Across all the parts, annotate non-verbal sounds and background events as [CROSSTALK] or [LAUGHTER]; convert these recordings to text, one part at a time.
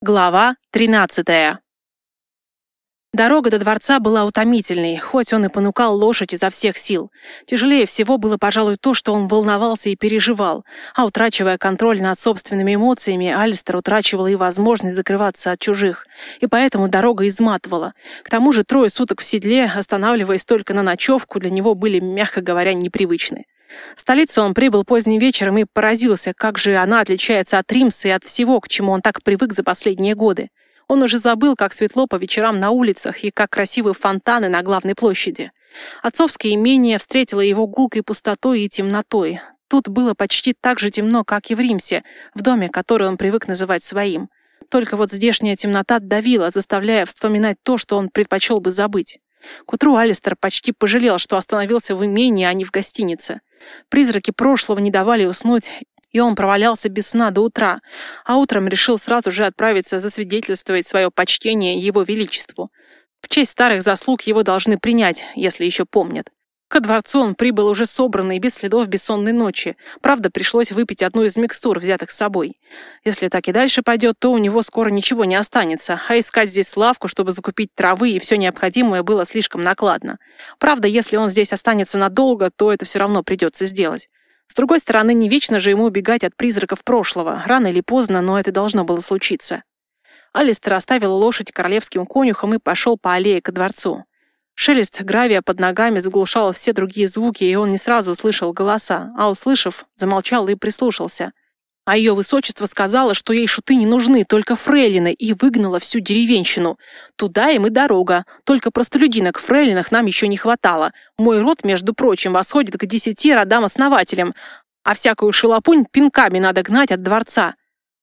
Глава 13. Дорога до дворца была утомительной, хоть он и понукал лошадь изо всех сил. Тяжелее всего было, пожалуй, то, что он волновался и переживал, а утрачивая контроль над собственными эмоциями, Алистер утрачивал и возможность закрываться от чужих, и поэтому дорога изматывала. К тому же трое суток в седле, останавливаясь только на ночевку, для него были, мягко говоря, непривычны. В столицу он прибыл поздним вечером и поразился, как же она отличается от Римса и от всего, к чему он так привык за последние годы. Он уже забыл, как светло по вечерам на улицах и как красивы фонтаны на главной площади. Отцовское имение встретило его гулкой пустотой и темнотой. Тут было почти так же темно, как и в Римсе, в доме, который он привык называть своим. Только вот здешняя темнота давила, заставляя вспоминать то, что он предпочел бы забыть. К утру Алистер почти пожалел, что остановился в имении, а не в гостинице. Призраки прошлого не давали уснуть, и он провалялся без сна до утра, а утром решил сразу же отправиться засвидетельствовать свое почтение Его Величеству. В честь старых заслуг его должны принять, если еще помнят. Ко дворцу он прибыл уже собранный, без следов бессонной ночи. Правда, пришлось выпить одну из микстур, взятых с собой. Если так и дальше пойдет, то у него скоро ничего не останется, а искать здесь лавку, чтобы закупить травы и все необходимое, было слишком накладно. Правда, если он здесь останется надолго, то это все равно придется сделать. С другой стороны, не вечно же ему убегать от призраков прошлого. Рано или поздно, но это должно было случиться. Алистер оставил лошадь королевским конюхом и пошел по аллее ко дворцу. Шелест гравия под ногами заглушал все другие звуки, и он не сразу услышал голоса, а услышав, замолчал и прислушался. А ее высочество сказала, что ей шуты не нужны, только фрейлины, и выгнала всю деревенщину. Туда им и дорога. Только простолюдинок фрейлинах нам еще не хватало. Мой род, между прочим, восходит к десяти родам-основателям, а всякую шелопунь пинками надо гнать от дворца.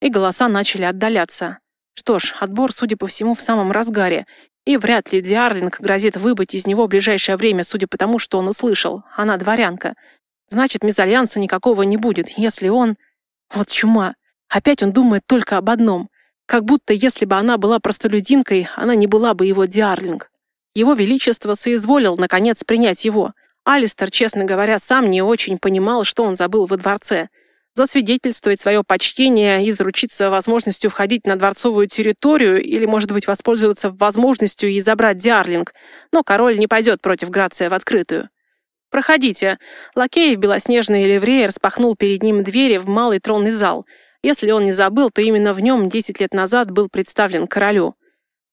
И голоса начали отдаляться. Что ж, отбор, судя по всему, в самом разгаре. И вряд ли Диарлинг грозит выбыть из него в ближайшее время, судя по тому, что он услышал. Она дворянка. Значит, мезальянса никакого не будет, если он... Вот чума. Опять он думает только об одном. Как будто, если бы она была простолюдинкой, она не была бы его Диарлинг. Его Величество соизволил, наконец, принять его. Алистер, честно говоря, сам не очень понимал, что он забыл во дворце засвидетельствовать свое почтение и заручиться возможностью входить на дворцовую территорию или, может быть, воспользоваться возможностью и забрать Диарлинг. Но король не пойдет против Грация в открытую. «Проходите». Лакей в белоснежной ливрее распахнул перед ним двери в малый тронный зал. Если он не забыл, то именно в нем 10 лет назад был представлен королю.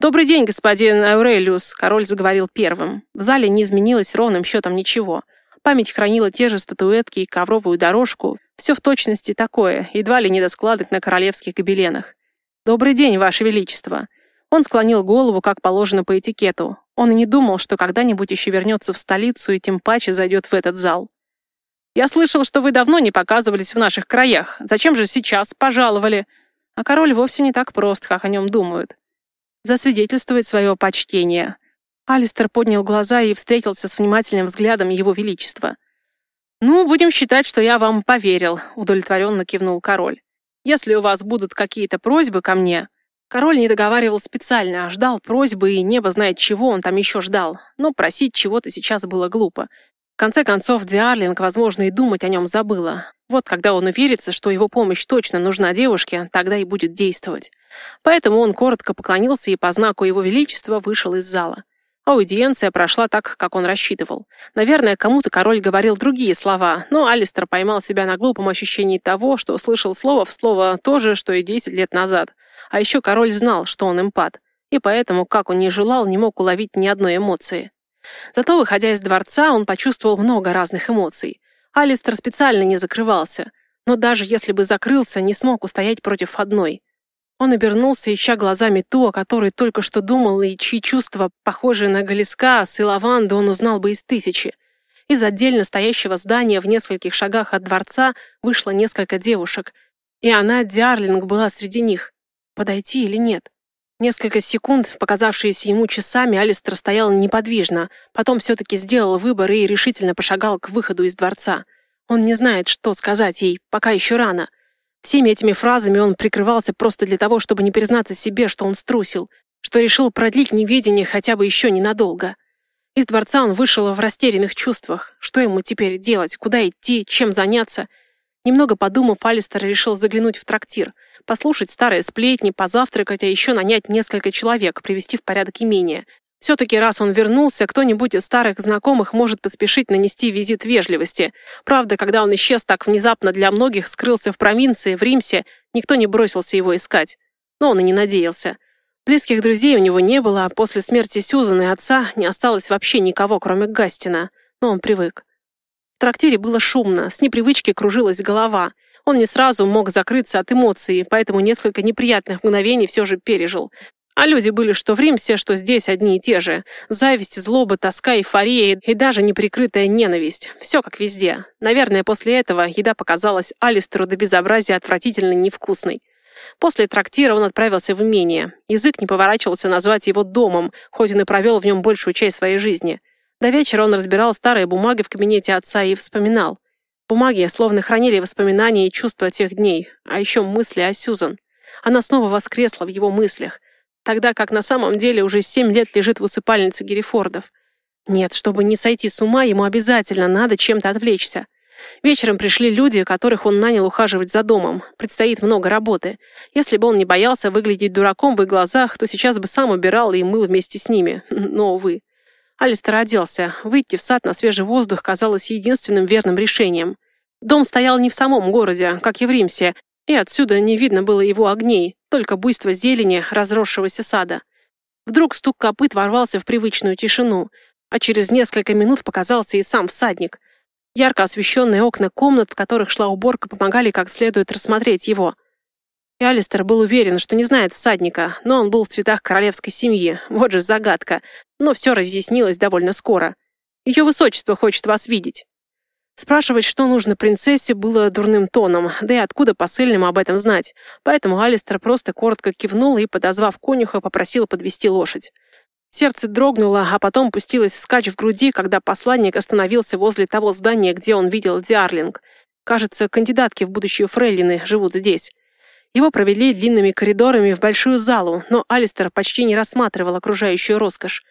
«Добрый день, господин Аурелиус», — король заговорил первым. В зале не изменилось ровным счетом ничего. Память хранила те же статуэтки и ковровую дорожку, все в точности такое, едва ли не до складок на королевских гобеленах. «Добрый день, Ваше Величество!» Он склонил голову, как положено по этикету. Он и не думал, что когда-нибудь еще вернется в столицу и тем паче зайдет в этот зал. «Я слышал, что вы давно не показывались в наших краях. Зачем же сейчас пожаловали?» А король вовсе не так прост, как о нем думают. Засвидетельствовать свое почтение. Алистер поднял глаза и встретился с внимательным взглядом его величества. «Ну, будем считать, что я вам поверил», — удовлетворенно кивнул король. «Если у вас будут какие-то просьбы ко мне...» Король не договаривал специально, а ждал просьбы, и небо знает, чего он там еще ждал. Но просить чего-то сейчас было глупо. В конце концов, Диарлинг, возможно, и думать о нем забыла. Вот когда он уверится, что его помощь точно нужна девушке, тогда и будет действовать. Поэтому он коротко поклонился и по знаку его величества вышел из зала. Аудиенция прошла так, как он рассчитывал. Наверное, кому-то король говорил другие слова, но Алистер поймал себя на глупом ощущении того, что услышал слово в слово то же, что и 10 лет назад. А еще король знал, что он эмпат, и поэтому, как он ни желал, не мог уловить ни одной эмоции. Зато, выходя из дворца, он почувствовал много разных эмоций. Алистер специально не закрывался, но даже если бы закрылся, не смог устоять против одной — он обернулся, ища глазами ту, о которой только что думал, и чьи чувства, похожие на Галискас и лаванду, он узнал бы из тысячи. Из отдельно стоящего здания в нескольких шагах от дворца вышло несколько девушек, и она, Диарлинг, была среди них. Подойти или нет? Несколько секунд, показавшиеся ему часами, Алистер стоял неподвижно, потом все-таки сделал выбор и решительно пошагал к выходу из дворца. Он не знает, что сказать ей, пока еще рано. Всеми этими фразами он прикрывался просто для того, чтобы не признаться себе, что он струсил, что решил продлить неведение хотя бы еще ненадолго. Из дворца он вышел в растерянных чувствах. Что ему теперь делать? Куда идти? Чем заняться? Немного подумав, Алистер решил заглянуть в трактир. послушать старые сплетни, позавтракать, а еще нанять несколько человек, привести в порядок имение. Все-таки раз он вернулся, кто-нибудь из старых знакомых может поспешить нанести визит вежливости. Правда, когда он исчез так внезапно для многих, скрылся в провинции, в Римсе, никто не бросился его искать. Но он и не надеялся. Близких друзей у него не было, а после смерти Сьюзан и отца не осталось вообще никого, кроме Гастина. Но он привык. В трактире было шумно, с непривычки кружилась голова. Он не сразу мог закрыться от эмоций, поэтому несколько неприятных мгновений все же пережил. А люди были что в Римсе, что здесь одни и те же. Зависть, злоба, тоска, эйфория и даже неприкрытая ненависть. Все как везде. Наверное, после этого еда показалась Алистеру до безобразия отвратительно невкусной. После трактира он отправился в имение. Язык не поворачивался назвать его домом, хоть он и провел в нем большую часть своей жизни. До вечера он разбирал старые бумаги в кабинете отца и вспоминал. Бумаги словно хранили воспоминания и чувства тех дней, а еще мысли о Сюзан. Она снова воскресла в его мыслях тогда как на самом деле уже семь лет лежит в усыпальнице Герифордов. Нет, чтобы не сойти с ума, ему обязательно надо чем-то отвлечься. Вечером пришли люди, которых он нанял ухаживать за домом. Предстоит много работы. Если бы он не боялся выглядеть дураком в их глазах, то сейчас бы сам убирал и мыл вместе с ними. [LAUGHS] Но, увы. Алистер оделся. Выйти в сад на свежий воздух казалось единственным верным решением. Дом стоял не в самом городе, как и в Римсе, и отсюда не видно было его огней, только буйство зелени разросшегося сада. Вдруг стук копыт ворвался в привычную тишину, а через несколько минут показался и сам всадник. Ярко освещенные окна комнат, в которых шла уборка, помогали как следует рассмотреть его. И Алистер был уверен, что не знает всадника, но он был в цветах королевской семьи, вот же загадка, но все разъяснилось довольно скоро. Ее высочество хочет вас видеть. Спрашивать, что нужно принцессе, было дурным тоном, да и откуда посыльным об этом знать. Поэтому Алистер просто коротко кивнул и, подозвав конюха, попросил подвести лошадь. Сердце дрогнуло, а потом пустилось вскачь в груди, когда посланник остановился возле того здания, где он видел Диарлинг. Кажется, кандидатки в будущую фрейлины живут здесь. Его провели длинными коридорами в большую залу, но Алистер почти не рассматривал окружающую роскошь.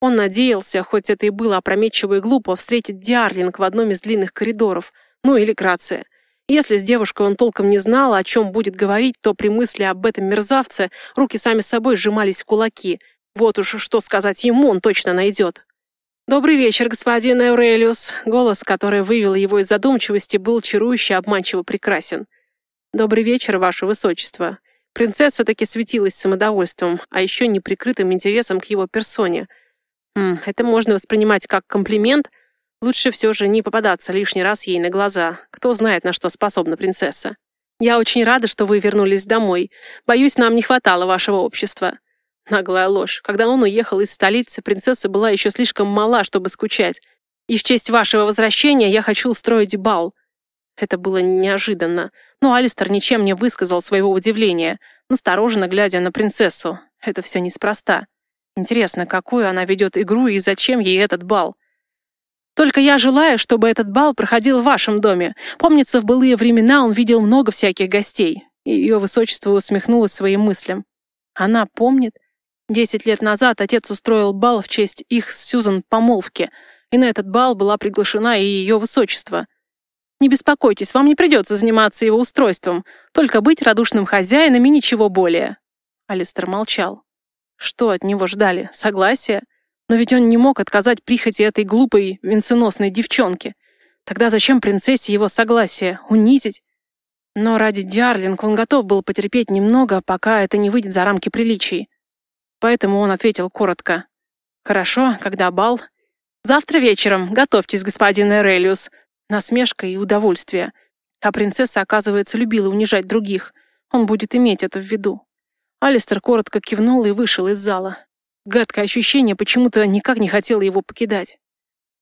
Он надеялся, хоть это и было опрометчиво и глупо, встретить Диарлинг в одном из длинных коридоров, ну или Грация. Если с девушкой он толком не знал, о чем будет говорить, то при мысли об этом мерзавце руки сами собой сжимались в кулаки. Вот уж что сказать ему он точно найдет. «Добрый вечер, господин Эурелиус!» Голос, который вывел его из задумчивости, был чарующе обманчиво прекрасен. «Добрый вечер, ваше высочество!» Принцесса таки светилась самодовольством, а еще неприкрытым интересом к его персоне – это можно воспринимать как комплимент. Лучше все же не попадаться лишний раз ей на глаза. Кто знает, на что способна принцесса. Я очень рада, что вы вернулись домой. Боюсь, нам не хватало вашего общества. Наглая ложь. Когда он уехал из столицы, принцесса была еще слишком мала, чтобы скучать. И в честь вашего возвращения я хочу устроить бал. Это было неожиданно. Но Алистер ничем не высказал своего удивления, настороженно глядя на принцессу. Это все неспроста. Интересно, какую она ведет игру и зачем ей этот бал? Только я желаю, чтобы этот бал проходил в вашем доме. Помнится, в былые времена он видел много всяких гостей. Ее высочество усмехнулось своим мыслям. Она помнит? Десять лет назад отец устроил бал в честь их с Сюзан помолвки, и на этот бал была приглашена и ее высочество. Не беспокойтесь, вам не придется заниматься его устройством, только быть радушным хозяином и ничего более. Алистер молчал. Что от него ждали? Согласия? Но ведь он не мог отказать прихоти этой глупой, венценосной девчонки. Тогда зачем принцессе его согласие? Унизить? Но ради Диарлинг он готов был потерпеть немного, пока это не выйдет за рамки приличий. Поэтому он ответил коротко. «Хорошо, когда бал?» «Завтра вечером. Готовьтесь, господин Эрелиус». Насмешка и удовольствие. А принцесса, оказывается, любила унижать других. Он будет иметь это в виду. Алистер коротко кивнул и вышел из зала. Гадкое ощущение почему-то никак не хотело его покидать.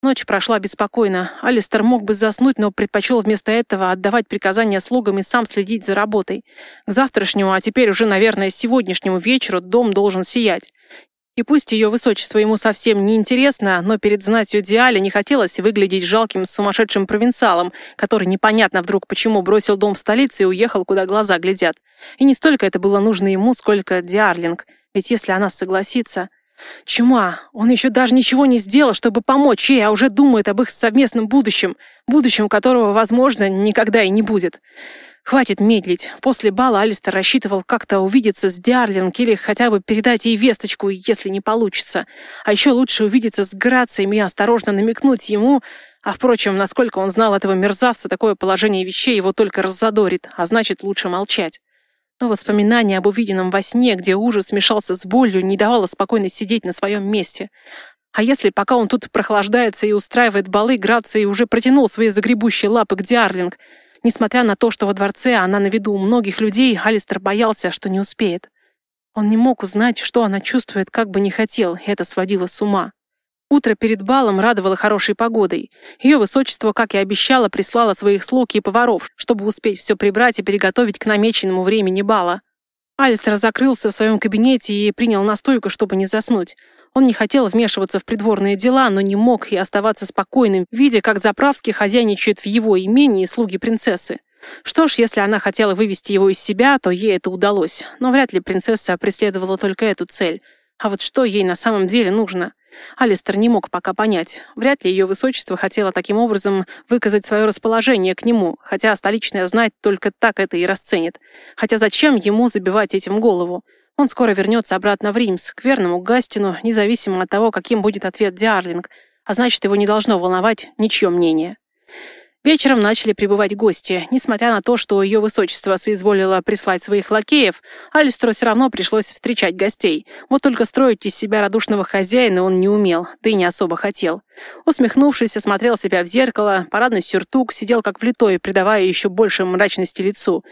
Ночь прошла беспокойно. Алистер мог бы заснуть, но предпочел вместо этого отдавать приказания слугам и сам следить за работой. К завтрашнему, а теперь уже, наверное, сегодняшнему вечеру дом должен сиять. И пусть ее высочество ему совсем не интересно, но перед знатью Диали не хотелось выглядеть жалким сумасшедшим провинциалом, который непонятно вдруг почему бросил дом в столице и уехал, куда глаза глядят. И не столько это было нужно ему, сколько Диарлинг. Ведь если она согласится... Чума! Он еще даже ничего не сделал, чтобы помочь ей, а уже думает об их совместном будущем, будущем которого, возможно, никогда и не будет. Хватит медлить. После бала Алистер рассчитывал как-то увидеться с Диарлинг или хотя бы передать ей весточку, если не получится. А еще лучше увидеться с Грацием и осторожно намекнуть ему... А, впрочем, насколько он знал этого мерзавца, такое положение вещей его только раззадорит, а значит, лучше молчать. Но воспоминание об увиденном во сне, где ужас смешался с болью, не давало спокойно сидеть на своем месте. А если, пока он тут прохлаждается и устраивает балы, Граций уже протянул свои загребущие лапы к Диарлинг, Несмотря на то, что во дворце она на виду у многих людей, Алистер боялся, что не успеет. Он не мог узнать, что она чувствует, как бы не хотел, и это сводило с ума. Утро перед балом радовало хорошей погодой. Ее высочество, как и обещало, прислало своих слуг и поваров, чтобы успеть все прибрать и переготовить к намеченному времени бала. Алистер закрылся в своем кабинете и принял настойку, чтобы не заснуть. Он не хотел вмешиваться в придворные дела, но не мог и оставаться спокойным, видя, как заправский хозяйничает в его имении слуги принцессы. Что ж, если она хотела вывести его из себя, то ей это удалось. Но вряд ли принцесса преследовала только эту цель. А вот что ей на самом деле нужно? Алистер не мог пока понять. Вряд ли ее высочество хотело таким образом выказать свое расположение к нему, хотя столичная знать только так это и расценит. Хотя зачем ему забивать этим голову? Он скоро вернется обратно в Римс, к верному Гастину, независимо от того, каким будет ответ Диарлинг, а значит, его не должно волновать ничье мнение. Вечером начали прибывать гости. Несмотря на то, что ее высочество соизволило прислать своих лакеев, Алистеру все равно пришлось встречать гостей. Вот только строить из себя радушного хозяина он не умел, да и не особо хотел. Усмехнувшись, осмотрел себя в зеркало, парадный сюртук сидел как влитой, придавая еще больше мрачности лицу.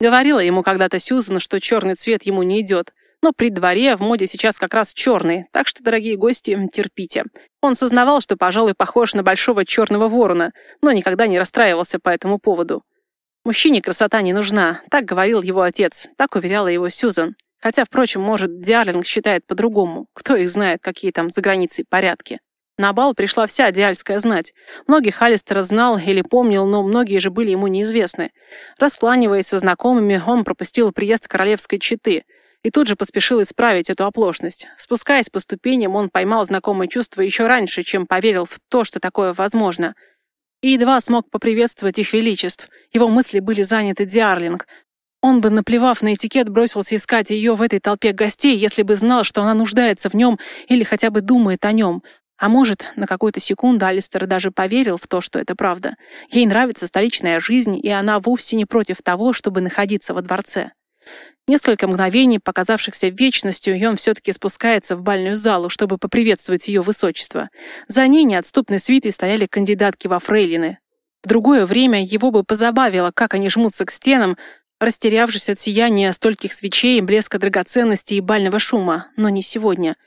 Говорила ему когда-то Сьюзан, что черный цвет ему не идет. Но при дворе в моде сейчас как раз черный, так что, дорогие гости, терпите. Он сознавал, что, пожалуй, похож на большого черного ворона, но никогда не расстраивался по этому поводу. Мужчине красота не нужна, так говорил его отец, так уверяла его Сьюзан. Хотя, впрочем, может, Диарлинг считает по-другому. Кто их знает, какие там за границей порядки. На бал пришла вся диальская знать. Многих Алистера знал или помнил, но многие же были ему неизвестны. Распланиваясь со знакомыми, он пропустил приезд королевской четы и тут же поспешил исправить эту оплошность. Спускаясь по ступеням, он поймал знакомое чувство еще раньше, чем поверил в то, что такое возможно. И едва смог поприветствовать их величеств. Его мысли были заняты Диарлинг. Он бы, наплевав на этикет, бросился искать ее в этой толпе гостей, если бы знал, что она нуждается в нем или хотя бы думает о нем. А может, на какую-то секунду Алистер даже поверил в то, что это правда. Ей нравится столичная жизнь, и она вовсе не против того, чтобы находиться во дворце. Несколько мгновений, показавшихся вечностью, и он все-таки спускается в бальную залу, чтобы поприветствовать ее высочество. За ней неотступной свитой стояли кандидатки во фрейлины. В другое время его бы позабавило, как они жмутся к стенам, растерявшись от сияния стольких свечей, блеска драгоценностей и бального шума, но не сегодня —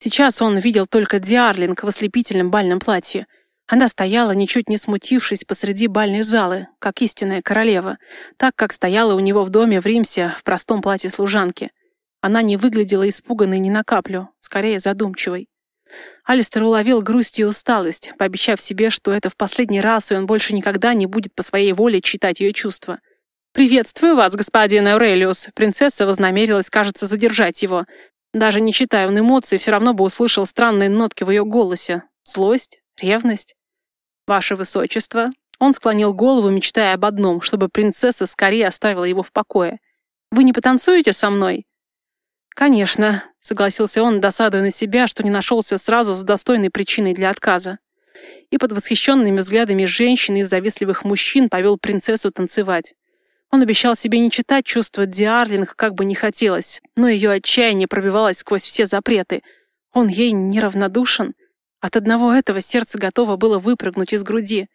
Сейчас он видел только Диарлинг в ослепительном бальном платье. Она стояла, ничуть не смутившись, посреди бальной залы, как истинная королева, так, как стояла у него в доме в Римсе в простом платье служанки. Она не выглядела испуганной ни на каплю, скорее задумчивой. Алистер уловил грусть и усталость, пообещав себе, что это в последний раз, и он больше никогда не будет по своей воле читать ее чувства. «Приветствую вас, господин Аурелиус!» Принцесса вознамерилась, кажется, задержать его, даже не читая он эмоций, все равно бы услышал странные нотки в ее голосе. Злость? Ревность? «Ваше Высочество!» Он склонил голову, мечтая об одном, чтобы принцесса скорее оставила его в покое. «Вы не потанцуете со мной?» «Конечно», — согласился он, досадуя на себя, что не нашелся сразу с достойной причиной для отказа. И под восхищенными взглядами женщин и завистливых мужчин повел принцессу танцевать. Он обещал себе не читать чувства Диарлинг, как бы не хотелось, но ее отчаяние пробивалось сквозь все запреты. Он ей неравнодушен. От одного этого сердце готово было выпрыгнуть из груди.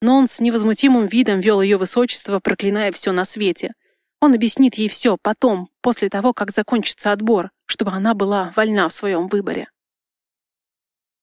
Но он с невозмутимым видом вел ее высочество, проклиная все на свете. Он объяснит ей все потом, после того, как закончится отбор, чтобы она была вольна в своем выборе.